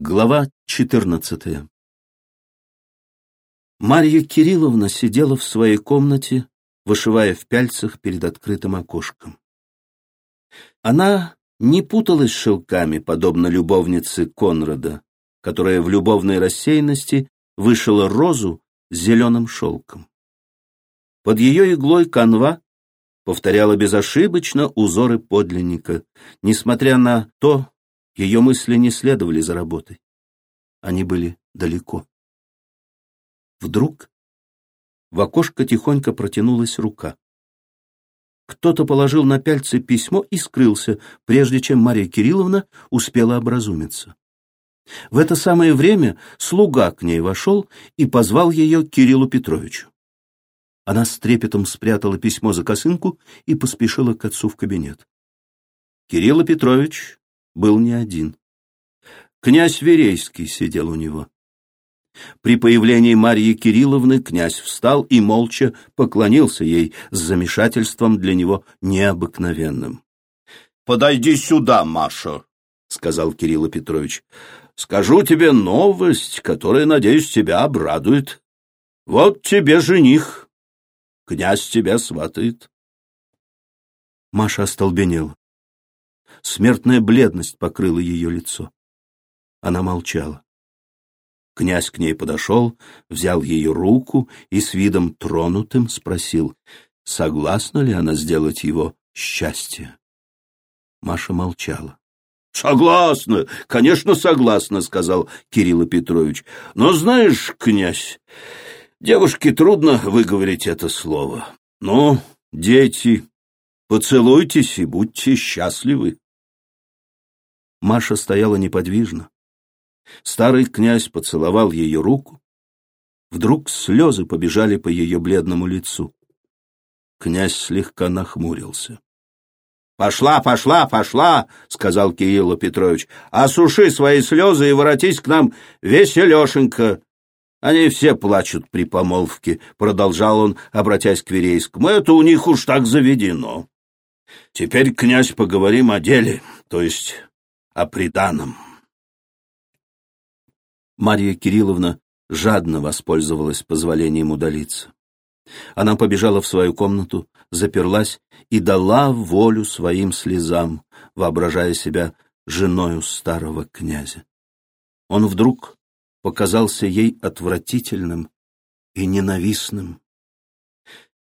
Глава 14 Марья Кирилловна сидела в своей комнате, вышивая в пяльцах перед открытым окошком. Она не путалась шелками, подобно любовнице Конрада, которая в любовной рассеянности вышила розу зеленым шелком. Под ее иглой канва повторяла безошибочно узоры подлинника, несмотря на то, ее мысли не следовали за работой. Они были далеко. Вдруг в окошко тихонько протянулась рука. Кто-то положил на пяльце письмо и скрылся, прежде чем Мария Кирилловна успела образумиться. В это самое время слуга к ней вошел и позвал ее Кириллу Петровичу. Она с трепетом спрятала письмо за косынку и поспешила к отцу в кабинет. Кирилл Петрович был не один. Князь Верейский сидел у него. При появлении Марьи Кирилловны князь встал и молча поклонился ей с замешательством для него необыкновенным. — Подойди сюда, Маша, — сказал Кирилл Петрович. — Скажу тебе новость, которая, надеюсь, тебя обрадует. Вот тебе жених. Князь тебя сватает. Маша остолбенела. Смертная бледность покрыла ее лицо. Она молчала. Князь к ней подошел, взял ее руку и с видом тронутым спросил, согласна ли она сделать его счастье. Маша молчала. «Согласна, конечно, согласна», — сказал Кирилл Петрович. «Но знаешь, князь, девушке трудно выговорить это слово. Ну, дети, поцелуйтесь и будьте счастливы». Маша стояла неподвижно. Старый князь поцеловал ее руку. Вдруг слезы побежали по ее бледному лицу. Князь слегка нахмурился. «Пошла, пошла, пошла!» — сказал Кирилл Петрович. «Осуши свои слезы и воротись к нам веселешенько!» «Они все плачут при помолвке», — продолжал он, обратясь к Верейскому. «Это у них уж так заведено. Теперь, князь, поговорим о деле, то есть о приданом. Марья Кирилловна жадно воспользовалась позволением удалиться. Она побежала в свою комнату, заперлась и дала волю своим слезам, воображая себя женою старого князя. Он вдруг показался ей отвратительным и ненавистным.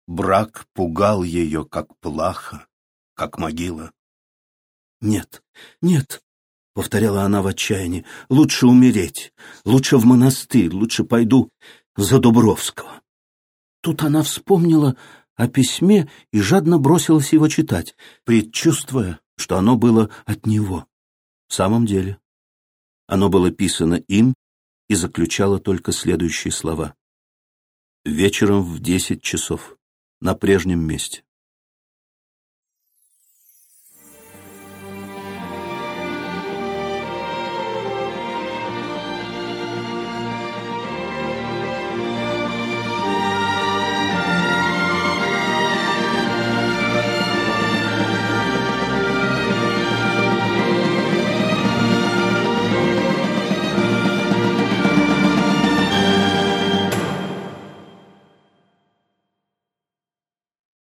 Брак пугал ее, как плаха, как могила. «Нет, нет, — повторяла она в отчаянии. «Лучше умереть, лучше в монастырь, лучше пойду за Дубровского». Тут она вспомнила о письме и жадно бросилась его читать, предчувствуя, что оно было от него. В самом деле, оно было писано им и заключало только следующие слова. «Вечером в десять часов, на прежнем месте.